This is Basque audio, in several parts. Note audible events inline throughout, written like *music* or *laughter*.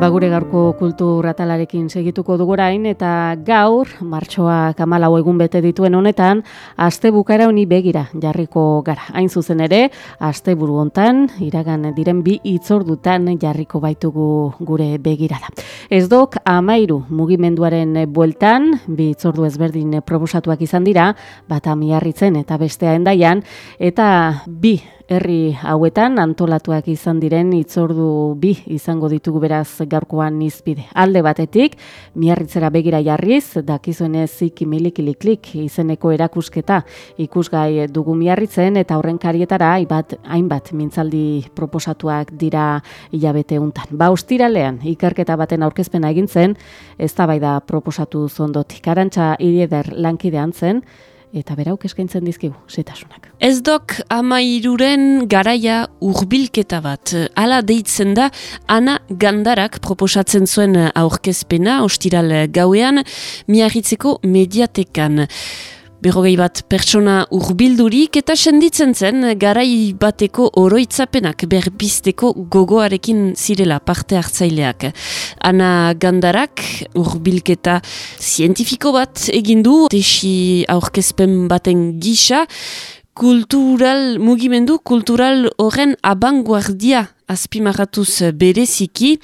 Bagure gaurko kultur atalarekin segituko dugorain eta gaur, martxoa kamalau egun bete dituen honetan, aste bukara honi begira jarriko gara. Hain zuzen ere, aste buru hontan, iragan diren bi itzordutan jarriko baitugu gure begirada. Ez dok, amairu mugimenduaren bueltan, bi itzordu ezberdin proposatuak izan dira, bat amiarritzen eta bestea endaian, eta bi herri hauetan antolatuak izan diren itzordu bi izango ditugu beraz gaurkoan nizpide. Alde batetik, miarritzera begira jarriz, dakizuenez ziki milikiliklik izeneko erakusketa ikusgai dugu miarritzen eta horren karietara hainbat, hainbat mintzaldi proposatuak dira hilabete untan. Ba, ostiralean, ikerketa baten aurkezpena egin zen, ez da proposatu zondotik. Arantxa idieder lankidean zen, eta berauk eskaintzen dizkigu, setasunak. Ez dok amairuren garaia urbilketa bat. Hala deitzen da, ana gandarak proposatzen zuen aurkezpena, ostiral gauean, miarritzeko mediatekan berrogei bat pertsona urbildurik eta senditzen zen garai bateko oroitzapenak berbizteko gogoarekin zirela parte hartzaileak. Ana Gandarak urbilketa zientifiko bat egindu, tesi aurkezpen baten gisa, kultural mugimendu, kultural horren abanguardia azpimarratuz bereziki,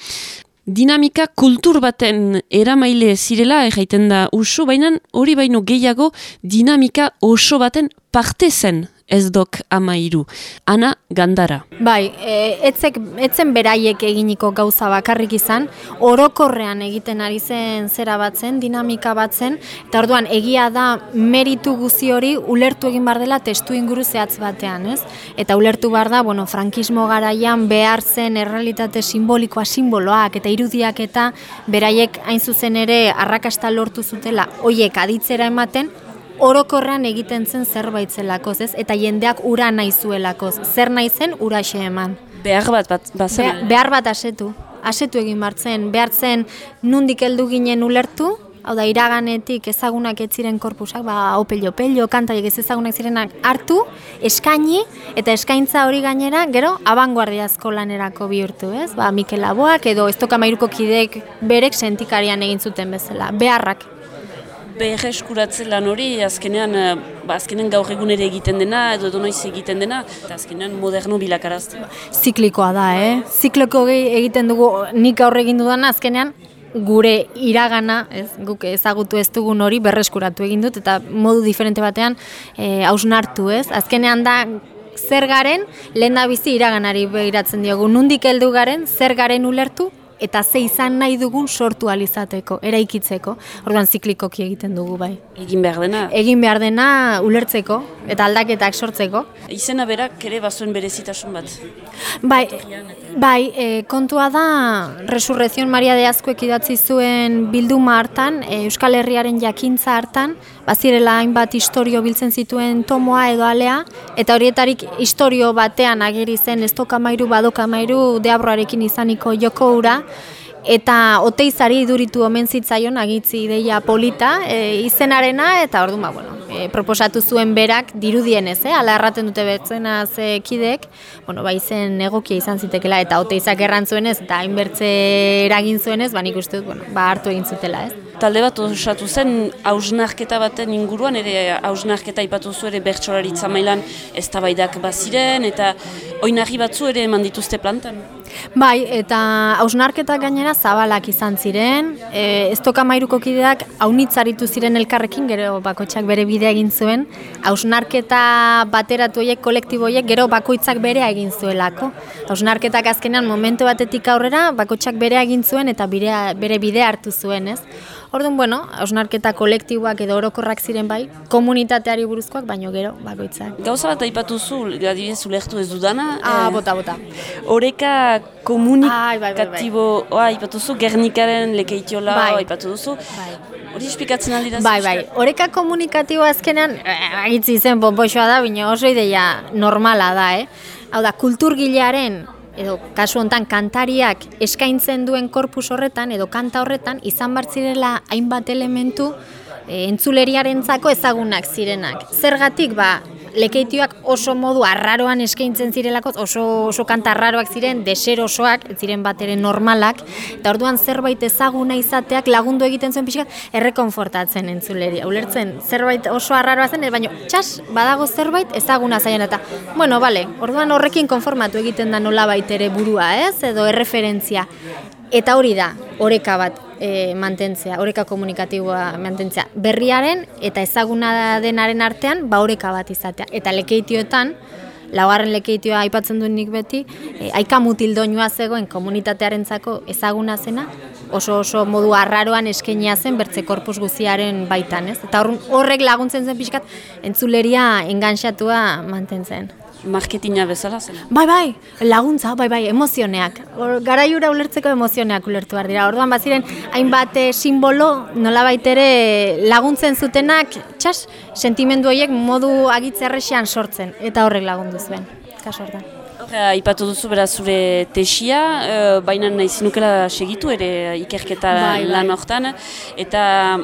dinamika kultur baten eramaile zirela erraiten da usu, baina hori baino gehiago dinamika oso baten parte zen ez dok ama iru. Ana gandara. Bai, e, etzek, etzen beraiek eginiko gauza bakarrik izan, orokorrean egiten ari zen zera batzen, dinamika batzen, eta orduan egia da meritu guzi hori ulertu egin bar dela testu inguru zehatz batean, ez? Eta ulertu bar da, bueno, frankismo garaian behar zen errealitate simbolikoa simboloak eta irudiak eta beraiek hain zuzen ere arrakasta lortu zutela, hoiek aditzera ematen, orokorran egiten zen zerbait zelakoz, ez? Eta jendeak ura nahi zuelakoz. Zer nahi zen ura eman. Behar bat bat bazen. behar bat asetu. Asetu egin bartzen. Behar zen nundik heldu ginen ulertu, hau da iraganetik ezagunak ez ziren korpusak, ba opello pello kantaiek ez ezagunak zirenak hartu, eskaini eta eskaintza hori gainera gero abanguardiazko lanerako bihurtu, ez? Ba Mikel Laboak edo Estokamairuko kidek berek sentikarian egin zuten bezala. Beharrak berreskuratzen lan hori, azkenean, eh, ba, azkenean gaur egun ere egiten dena, edo edo noiz egiten dena, eta azkenean moderno bilakarazten. Ziklikoa da, eh? Zikliko egiten dugu nik gaur egin dudan azkenean, gure iragana, ez, guk ezagutu ez dugun hori berreskuratu egin dut, eta modu diferente batean eh, hausnartu, ez? Azkenean da, zer garen, lehen da bizi iraganari begiratzen diogu. Nundik heldu garen, zer garen ulertu, eta ze izan nahi dugun sortu alizateko, eraikitzeko. Orduan ziklikoki egiten dugu bai. Egin behar dena? Egin behar dena ulertzeko eta aldaketak sortzeko. Izena berak ere bazuen berezitasun bat? Bai, bai e, kontua da Resurrezion Maria de Azkuek idatzi zuen bilduma hartan, e, Euskal Herriaren jakintza hartan, bazirela hainbat historio biltzen zituen tomoa edo alea, eta horietarik historio batean ageri zen ez tokamairu badokamairu deabroarekin izaniko joko ura, eta oteizari iduritu omen zitzaion agitzi ideia polita e, izenarena eta orduan ba, bueno, e, proposatu zuen berak dirudienez, eh, ala erraten dute betzena ze kidek, bueno, ba izen egokia izan zitekela eta oteizak errantzuenez eta hainbertze eragin zuenez, ba nik uste dut, bueno, ba hartu egin zutela, ez? talde bat osatu zen hausnarketa baten inguruan, ere hausnarketa ipatu zu ere bertsolaritza mailan eztabaidak baziren, eta oinarri batzu ere eman dituzte plantan. Bai, eta hausnarketak gainera zabalak izan ziren, e, ez toka mairuko kideak haunitzaritu ziren elkarrekin, gero bakotxak bere bidea egin zuen, hausnarketa bateratu horiek, kolektiboiek, gero bakoitzak berea egin zuelako. Hausnarketak azkenean momentu batetik aurrera, bakotxak berea egin zuen eta bere, bere bidea hartu zuen, ez? Orduan, bueno, hausnarketa kolektiboak edo orokorrak ziren bai, komunitateari buruzkoak, baino gero, bakoitzak. Gauza bat aipatu zu, adibidez ulektu ez dudana. Ah, eh, bota, bota. Oreka Ai, bai, bai, komunikatibo, oa, aipatu zu, Gernikaren lekeitiola, Bai. aipatu duzu. Bai. Hori esplikatzen aldira Bai, bai, oreka komunikatibo azkenean, eh, agitzi zen ponpoixoa da, baina oso ideia normala da, eh? Hau da, kulturgilearen, edo kasu hontan kantariak eskaintzen duen korpus horretan, edo kanta horretan, izan bartzirela hainbat elementu e, entzuleriarentzako ezagunak zirenak. Zergatik, ba, lekeitioak oso modu arraroan eskaintzen zirelako, oso, oso kanta arraroak ziren, deserosoak, ez ziren bat ere normalak, eta orduan zerbait ezaguna izateak lagundu egiten zuen pixkat, errekonfortatzen entzuleria. Ulertzen, zerbait oso arraroa zen, baina txas, badago zerbait ezaguna zaien eta, bueno, bale, orduan horrekin konformatu egiten da nolabait ere burua, ez, edo erreferentzia. Eta hori da, oreka bat e, mantentzea, oreka komunikatiboa mantentzea. Berriaren eta ezaguna denaren artean, ba oreka bat izatea. Eta lekeitioetan, laugarren lekeitioa aipatzen duen nik beti, e, aika mutildoinua zegoen komunitatearentzako ezaguna zena, oso oso modu arraroan eskenia zen bertze korpus guziaren baitan, ez? Eta horrek laguntzen zen pixkat entzuleria enganxatua mantentzen. Marketina bezala zen. Bai, bai, laguntza, bai, bai, emozioneak. Garaiura ulertzeko emozioneak ulertu behar dira. Orduan baziren, hainbat eh, simbolo nolabait ere laguntzen zutenak, txas, sentimendu horiek modu agitzerrexean sortzen, eta horrek lagundu zuen. Kaso hortan. Aipatu duzu beraz zure tesia, uh, baina nahi zinukela segitu ere ikerketa Bai, bai. lan hortan, eta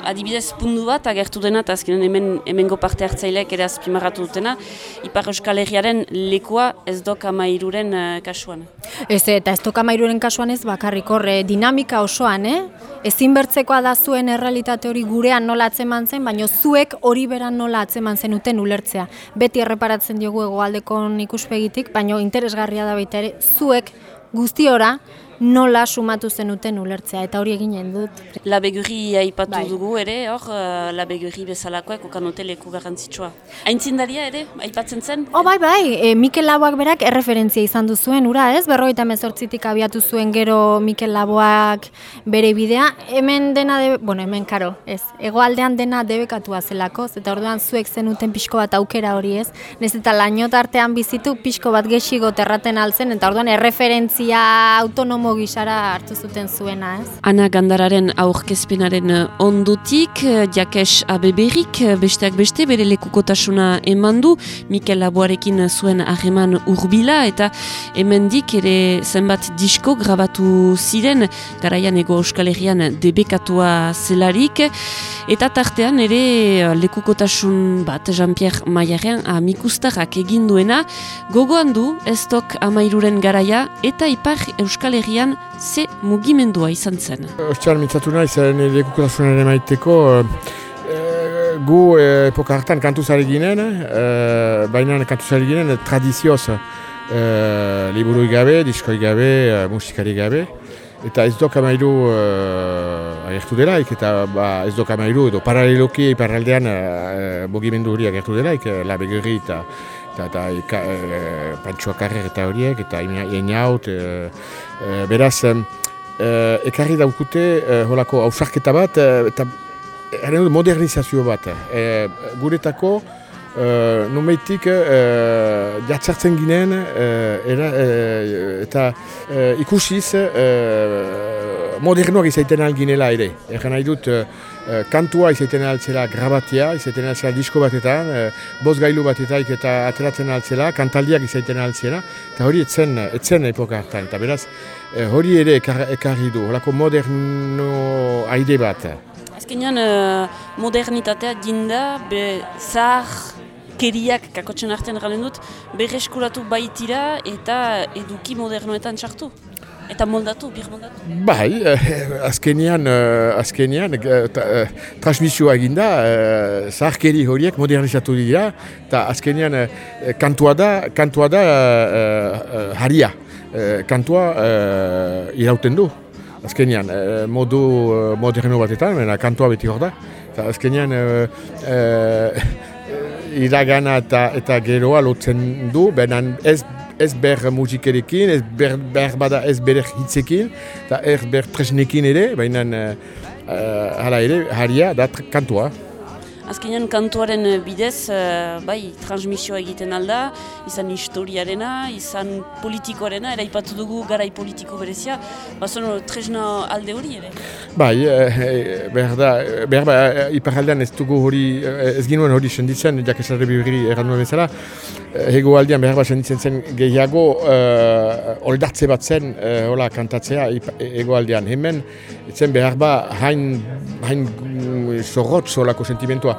adibidez pundu bat agertu dena, eta azkenen hemen, hemengo parte hartzaileak ere azpimarratu dutena, Ipar Euskal Herriaren lekua ez dok amairuren uh, kasuan. Ez, eta ez toka mairuren kasuan ez bakarrik horre dinamika osoan, eh? Ezin bertzekoa da zuen errealitate hori gurean nola atzeman zen, baina zuek hori beran nola atzeman zenuten ulertzea. Beti erreparatzen diogu hegoaldeko ikuspegitik, baina interesgarria da baita ere, zuek guztiora nola sumatu zenuten ulertzea, eta hori eginen dut. Labegurri aipatu Bai. dugu ere, hor, uh, labegurri bezalakoak okanote leku garrantzitsua. Aintzindaria ere, aipatzen zen? Oh, bai, bai, e, Mikel Laboak berak erreferentzia izan du zuen, ura ez? Berrogeita mezortzitik abiatu zuen gero Mikel Laboak bere bidea. Hemen dena, de, bueno, hemen karo, ez. Egoaldean dena debekatua zelako, eta orduan zuek zenuten pixko bat aukera hori ez. Nez eta lainot artean bizitu pixko bat gexigo terraten altzen, eta orduan erreferentzia autonomo gisara hartu zuten zuena ez. Ana Gandararen aurkezpenaren eh, ondotik, eh, Jakes Abeberik, eh, besteak beste, bere lekukotasuna eman du, Mikel Laboarekin zuen harreman urbila, eta hemendik ere zenbat disko grabatu ziren, garaian ego Euskal Herrian debekatua zelarik, eta tartean ere lekukotasun bat Jean-Pierre Maillaren amikustarrak egin duena, gogoan du ez dok amairuren garaia, eta ipar Euskal Herrian ze mugimendua izan zen. Ostian mintzatu nahi, zeren lekukotasunaren maiteko, e, gu e, epoka hartan kantuzari ginen, e, baina kantuzari ginen tradizioz e, liburu gabe, diskoi gabe, musikari gabe. Eta ez dok amairu e, agertu delaik, eta ba, ez dok amairu edo paraleloki iparraldean e, mugimendu hori agertu delaik, e, labegurri eta eta, eta ika, e, Pantxoa Karrer eta horiek, eta Inaut, e, e, beraz, eh, ekarri daukute eh, holako ausarketa bat eh, eta dut modernizazio bat. Eh, guretako eh, numeitik eh, jatzartzen ginen eh, era, eh, eta eh, ikusiz eh, modernoak izaiten alginela ere. Erren nahi dut eh, eh, kantua izaiten altzela grabatia, izaiten altzela disko batetan, eh, bost gailu batetaik eta ateratzen altzela, kantaldiak izaiten altzela, eta hori etzen, etzen epoka hartan. Eta beraz, eh, hori ere ekar, ekarri du, holako moderno aide bat. Azkenean eh, modernitatea dinda, be zahar keriak kakotzen artean galen dut, berreskuratu baitira eta eduki modernoetan txartu. Eta moldatu, bir moldatu? Bai, eh, azkenean, eh, azkenean eh, ta, eh, transmisioa eginda, eh, zaharkeri horiek modernizatu dira, eta azkenean eh, kantua da, kantua da eh, eh, haria, eh, kantua eh, irauten du. Azkenean, eh, modu eh, moderno batetan, baina kantua beti hor da. Eta azkenean, eh, eh, iragana eta, eta geroa lotzen du, baina ez ez ber musikerekin, ez ber, ber bada ez ber hitzekin, eta ez ber tresnekin ere, baina uh, hala ere, haria da kantua. Azkenean kantuaren eh, bidez, eh, bai, transmisioa egiten alda, izan historiarena, izan politikoarena, eraipatu dugu garai politiko berezia, bazen tresna alde hori ere. Bai, eh, behar da, behar ba, iparaldean ez dugu hori, ez ginuen hori senditzen, jakesarre bibiri erran nuen bezala, hego aldean behar bat senditzen zen gehiago uh, oldartze bat zen uh, hola kantatzea hego aldean. Hemen, ez zen behar ba hain, hain mm, zorrotz holako sentimentua.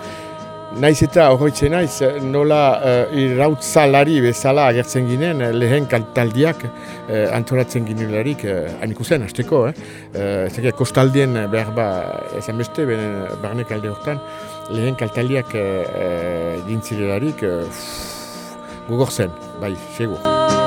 Naiz eta horretzen naiz, eh, nola uh, irautzalari bezala agertzen ginen, eh, lehen kantaldiak uh, antolatzen ginelarik, uh, hain ikusten, hasteko, eh? Uh, kostaldien eh, behar ba, ezan beste, ben, barnek alde hortan, lehen kantaldiak uh, uh, dintzilelarik, uh, gogor zen, bai, segur.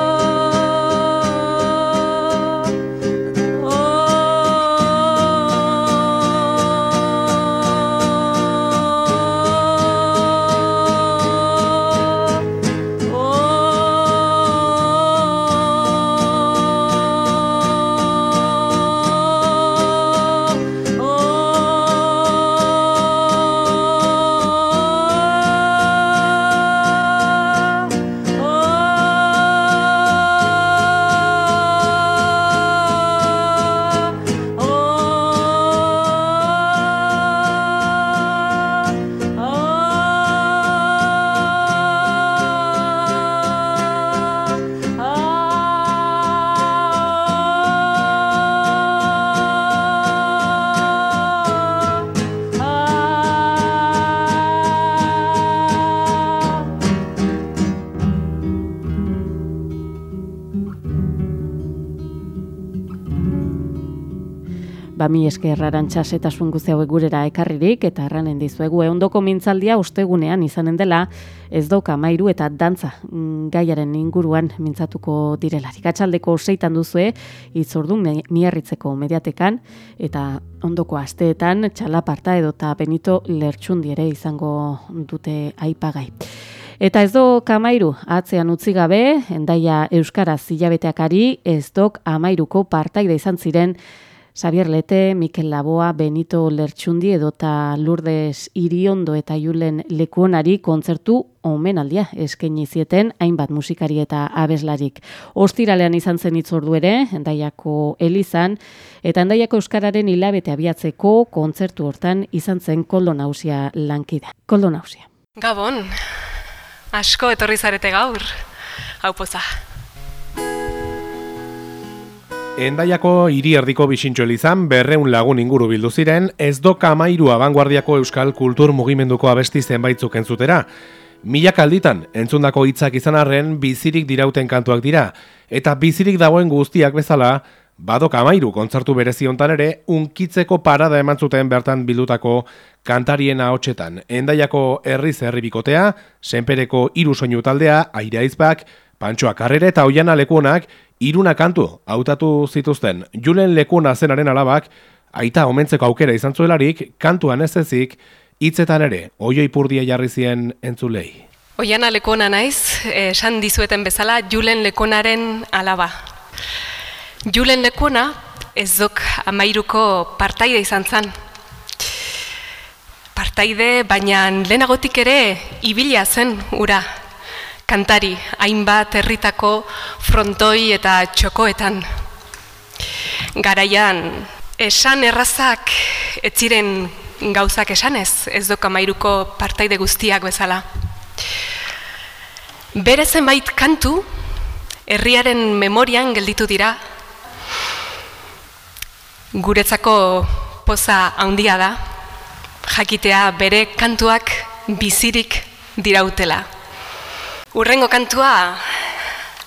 Ba, mi esker arantxas eta guzti hauek gurera ekarririk eta erranen dizuegu eundoko mintzaldia ostegunean izanen dela ez doka mairu eta dantza mm, gaiaren inguruan mintzatuko direlarik. Atxaldeko seitan duzue itzordun mi- miarritzeko mediatekan eta ondoko asteetan txalaparta edota Benito Lertxundi ere izango dute aipagai. Eta ez do kamairu atzean utzi gabe, endaia Euskaraz hilabeteakari ez dok amairuko partaide izan ziren Xavier Lete, Mikel Laboa, Benito Lertxundi edota Lourdes Iriondo eta Julen Lekuonari kontzertu omenaldia eskaini zieten hainbat musikari eta abeslarik. Ostiralean izan zen itzordu ere, endaiako Elizan, eta endaiako Euskararen hilabete abiatzeko kontzertu hortan izan zen koldo nausia lankida. Koldo nausia. Gabon, asko etorri zarete gaur, hau poza. Endaiako hiri erdiko bisintxo elizan berreun lagun inguru bildu ziren, ez doka amairu abanguardiako euskal kultur mugimenduko abesti zenbaitzuk entzutera. Milak alditan, entzundako hitzak izan arren, bizirik dirauten kantuak dira, eta bizirik dagoen guztiak bezala, badok amairu kontzertu berezi hontan ere, unkitzeko parada eman zuten bertan bildutako kantarien ahotsetan. Endaiako herriz herribikotea, senpereko hiru soinu taldea, aireaizpak, Pantsoa Karrere eta Oiana Lekuonak iruna kantu hautatu zituzten. Julen Lekuona zenaren alabak, aita omentzeko aukera izan zuelarik, kantuan ez ezik, hitzetan ere, oio ipurdia jarri zien entzulei. Oiana lekona naiz, esan dizueten bezala, Julen lekonaren alaba. Julen lekona ez dok amairuko partaide izan zen. Partaide, baina lehenagotik ere ibila zen ura. Kantari, hainbat herritako frontoi eta txokoetan. Garaian, esan errazak ez ziren gauzak esanez, ez dok amairuko partaide guztiak bezala. Bere zenbait kantu, herriaren memorian gelditu dira. Guretzako poza handia da, jakitea bere kantuak bizirik dirautela. Urrengo kantua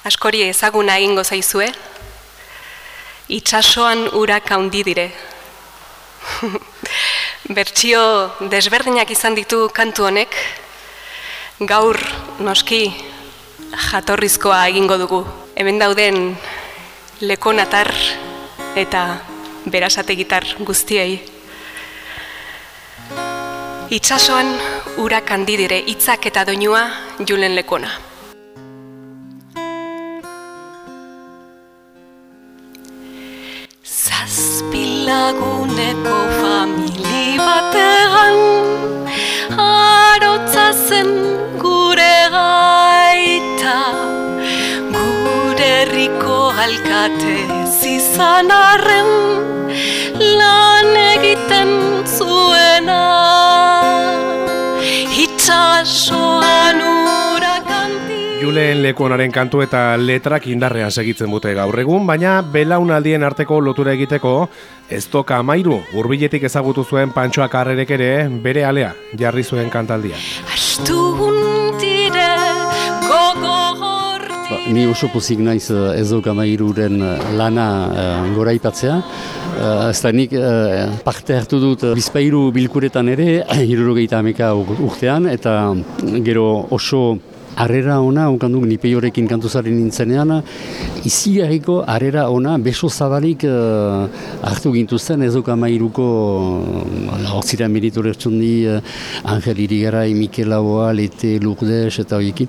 askori ezaguna egingo zaizue. itxasoan urak handi dire. *laughs* Bertsio desberdinak izan ditu kantu honek, gaur noski jatorrizkoa egingo dugu. Hemen dauden lekonatar eta berasategitar guztiei. Itxasoan urak handi dire hitzak eta doinua julen lekona. laguneko famili batean Arotza zen gure gaita Gure herriko alkate zizan arren Lan egiten zuena Itxasoan Julen lekuonaren kantu eta letrak indarrean segitzen dute gaur egun, baina belaunaldien arteko lotura egiteko ez toka amairu urbiletik ezagutu zuen pantsoak arrerek ere bere alea jarri zuen kantaldia. Ba, ni oso pozik naiz eh, ez doka amairuren eh, lana uh, gora ipatzea. Uh, ez da nik parte hartu dut bizpairu bilkuretan ere, *clears throat* hirurogeita ameka urtean, eta gero oso Arrera ona, onkanduk nipeiorekin kantuzaren nintzenean, izi harriko arrera ona beso zabalik uh, hartu gintuzten ez oka mairuko uh, orzira meritor ertsundi uh, Angel Irigarai, Mikel Aboa, Lete, Lourdes eta horiekin.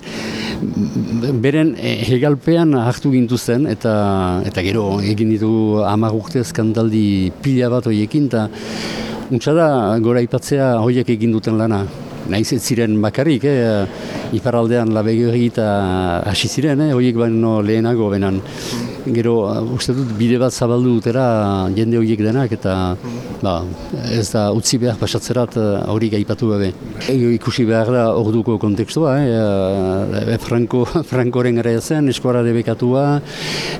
Beren hegalpean hartu gintuzten eta eta gero egin ditu amar urtez kantaldi pila bat horiekin eta Untsa da, gora ipatzea horiek egin duten lana. Naiz ez ziren bakarrik, eh? iparaldean labegeri eta hasi ziren, eh? horiek baino lehenago benan. Gero, uste dut, bide bat zabaldu dutera jende horiek denak, eta ba, ez da utzi behar pasatzerat eh, hori gaipatu gabe. E, ikusi behar da orduko kontekstua, eh? e, Franco, *laughs* Frankoren gara zen, eskuara debekatua,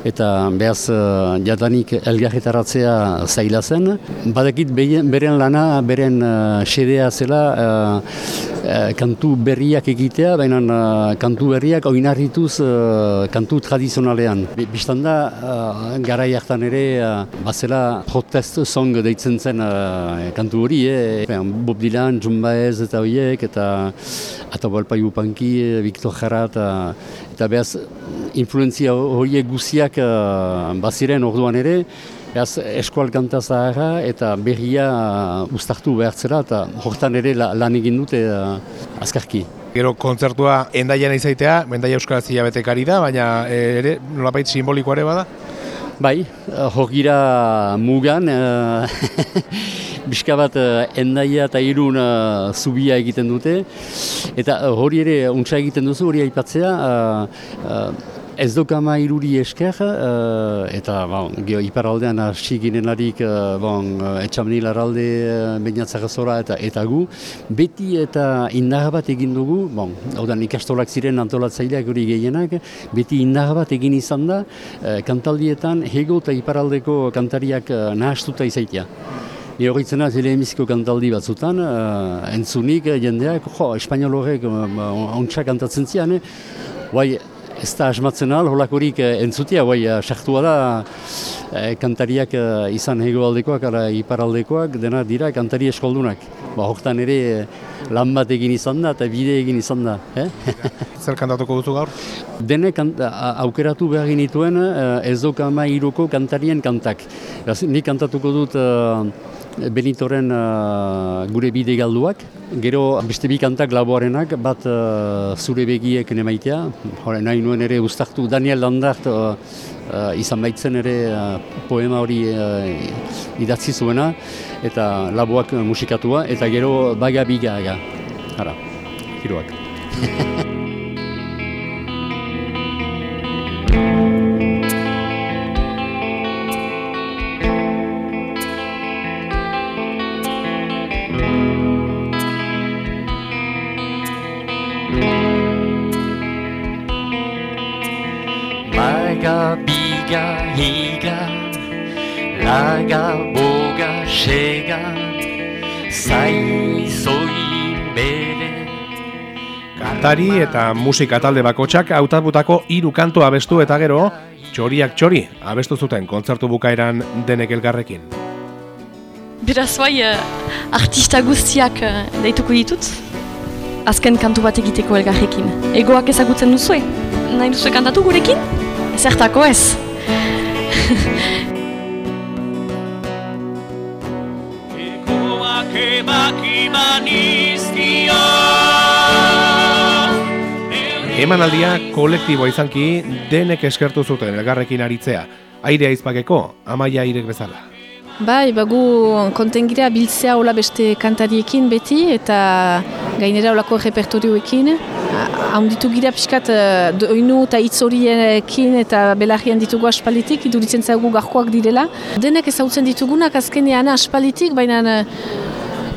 eta behaz uh, jatanik elgarretaratzea zaila zen. Badakit beren lana, beren uh, xedea zela, Eh, kantu berriak egitea, baina uh, kantu berriak oinarrituz uh, kantu tradizionalean. Bistan da, uh, gara ere, bazela protest song deitzen zen uh, kantu hori, eh? Bob Dylan, John Baez eta horiek, eta Atabalpa Iupanki, Victor Jara, eta, eta behaz, influenzia horiek guziak uh, baziren orduan ere, Eaz, eskual kanta zahara eta berria uh, ustartu behartzera eta hortan ere lan egin dute uh, azkarki. Gero kontzertua endaian izaitea, endaia euskaraz hilabetekari da, baina eh, ere nolapait simbolikoa ere bada? Bai, hogira mugan, uh, *laughs* bizka bat endaia eta irun zubia egiten dute, eta hori ere untsa egiten duzu, hori aipatzea, Ez dokama iruri esker, uh, eta bon, iparaldean hasi ginelarik uh, bon, etxamnilaralde uh, zora eta eta gu. Beti eta indar bat egin dugu, bon, odan ikastolak ziren antolatzaileak hori gehienak, beti indar bat egin izan da, kantaldietan hego eta iparaldeko kantariak nahastuta izaitia. Ni horretzen az, emiziko kantaldi batzutan, uh, entzunik jendeak, jo, espainiolorek uh, ontsa kantatzen zian, eh? Ez da asmatzen al, holakorik eh, entzutia, bai, eh, sartua da eh, kantariak izan hegoaldekoak, ara iparaldekoak, dena dira kantari eskoldunak. Ba, hortan ere lan bat egin izan da eta bide egin izan da. Eh? *laughs* Zer kantatuko duzu gaur? Dene aukeratu behar genituen ez dokama iruko kantarien kantak. Nik kantatuko dut Benitoren uh, gure bide galduak, gero beste bi kantak laboarenak, bat uh, zure begiek nemaitea, Hore, nahi nuen ere ustartu Daniel Landart uh, uh, izan baitzen ere uh, poema hori uh, idatzi zuena, eta laboak musikatua, eta gero baga biga, Hara, hiruak. *laughs* Kantari eta musika talde bakotsak hautatutako hiru kantu abestu eta gero txoriak txori abestu zuten kontzertu bukaeran denek elgarrekin. Beraz bai, eh, artista guztiak eh, deituko ditut, azken kantu bat egiteko elgarrekin. Egoak ezagutzen duzue? Nahi duzue kantatu gurekin? Zertako ez. *laughs* Egoak ebaki baniztia Emanaldia kolektiboa izanki denek eskertu zuten elgarrekin aritzea. Airea izpakeko, amaia irek bezala. Bai, bagu kontengira biltzea hola beste kantariekin beti eta gainera holako repertorioekin. Haunditu gira pixkat eh, doinu eta hitz horiekin eta belarrian ditugu aspalitik, iduritzen zaigu garkoak direla. Denek ezautzen ditugunak azkenean aspalitik, baina eh,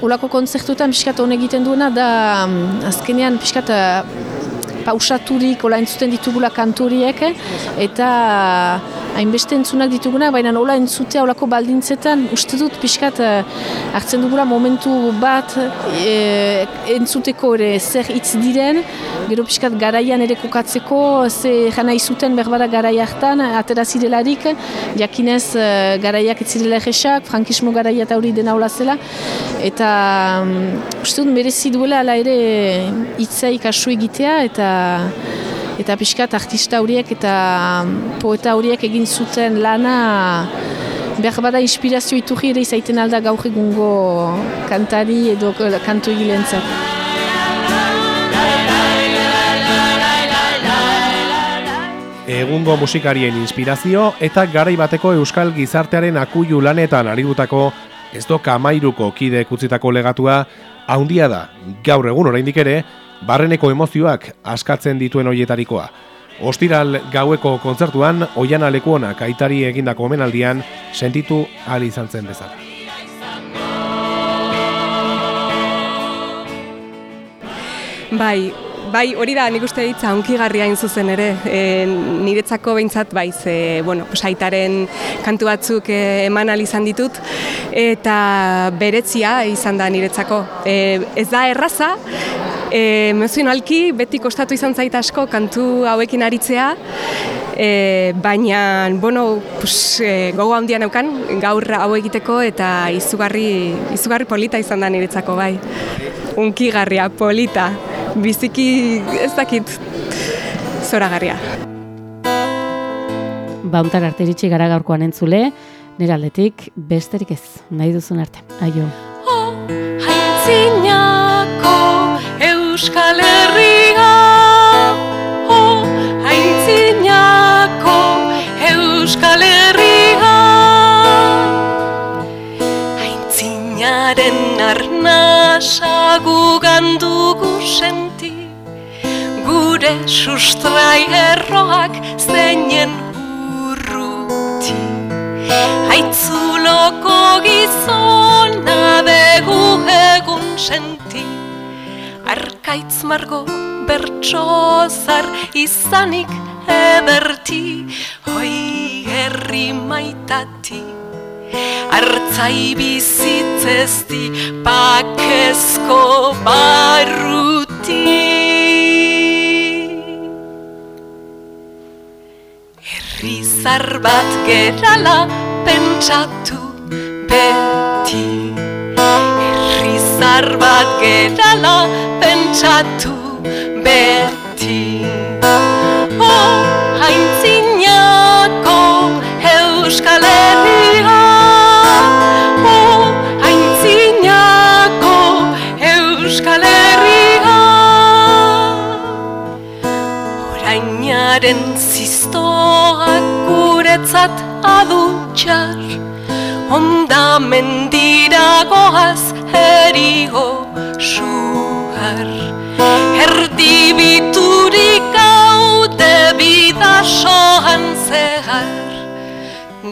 holako konzertuetan pixkat honek egiten duena da mm, azkenean pixkat eh, pausaturik, hola entzuten ditugula kanturiek, eta hainbeste entzunak dituguna, baina hola entzutea holako baldintzetan, uste dut pixkat eh, hartzen dugula momentu bat e, entzuteko ere zer hitz diren, gero pixkat garaian ere kokatzeko, ze jana izuten berbara garai hartan, atera zirelarik, jakinez eh, garaiak ez zirela egesak, frankismo garaia eta hori dena hola zela, eta um, uste dut merezi duela ala ere hitzai kasu egitea, eta eta pixkat artista horiek eta poeta horiek egin zuten lana behar bada inspirazio iturri ere izaiten alda gaur egungo kantari edo kantu egilentzat. Egungo musikarien inspirazio eta garai bateko euskal gizartearen akuilu lanetan aridutako ez doka amairuko kide kutzitako legatua haundia da, gaur egun oraindik ere, barreneko emozioak askatzen dituen hoietarikoa. Ostiral gaueko kontzertuan, oian alekuonak aitari egindako omenaldian, sentitu ahal izan zen bezala. Bai, bai, hori da nik uste ditza unkigarria hain zuzen ere. E, niretzako behintzat bai, ze, bueno, pues, aitaren kantu batzuk e, eman izan ditut, eta beretzia izan da niretzako. E, ez da erraza, e, emozionalki beti kostatu izan zait asko kantu hauekin aritzea, e, baina, bueno, pues, e, gogo handia neukan gaur hau egiteko eta izugarri, izugarri polita izan da niretzako bai. Unkigarria, polita, biziki ez dakit zoragarria. Bauntar arteritxe gara gaurkoan entzule, nire aldetik besterik ez, nahi duzun arte. Aio. Haintzinako Euskal Herria Haintzinaren arnasa gugan dugu senti. Gure sustrai erroak zeinen urruti. Haitzuloko gizona begu egun senti. Arkaitz margo bertxozar izanik ederti Hoi herri maitati Artzai bizitzezti pakezko barruti. Herrizar bat gerala pentsatu beti. Herrizar bat gerala pentsatu beti. Oh, haintzinako adutxar Onda mendira goaz erigo suar Erdi biturik gaude bidasoan zehar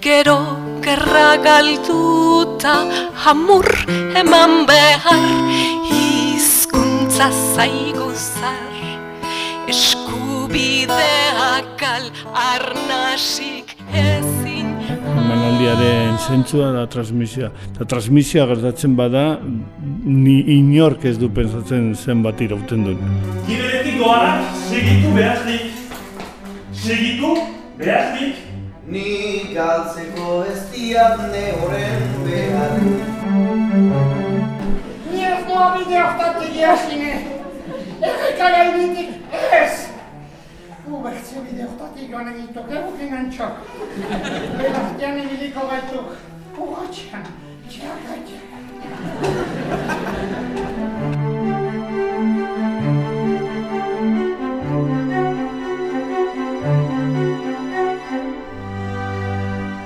Gero gerra galduta hamur eman behar. Hizkuntza zaigu zar. Eskubideak al arnasik ezin Emanaldiaren zentzua da transmisioa. Eta transmisioa gertatzen bada, ni inork ez du pensatzen zenbat irauten duen. Kiberetik doanak segitu behaznik. Segitu behaznik Ni galtzeko ez diat ne horren behar Ni ez doa bide hortatik jasine. Erreka gainetik ez. Ubertze bide hortatik joan egituk, egukin antxok. Belartian ibiliko gaituk. Urratxean, txarra txarra.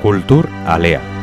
Kultur Alea.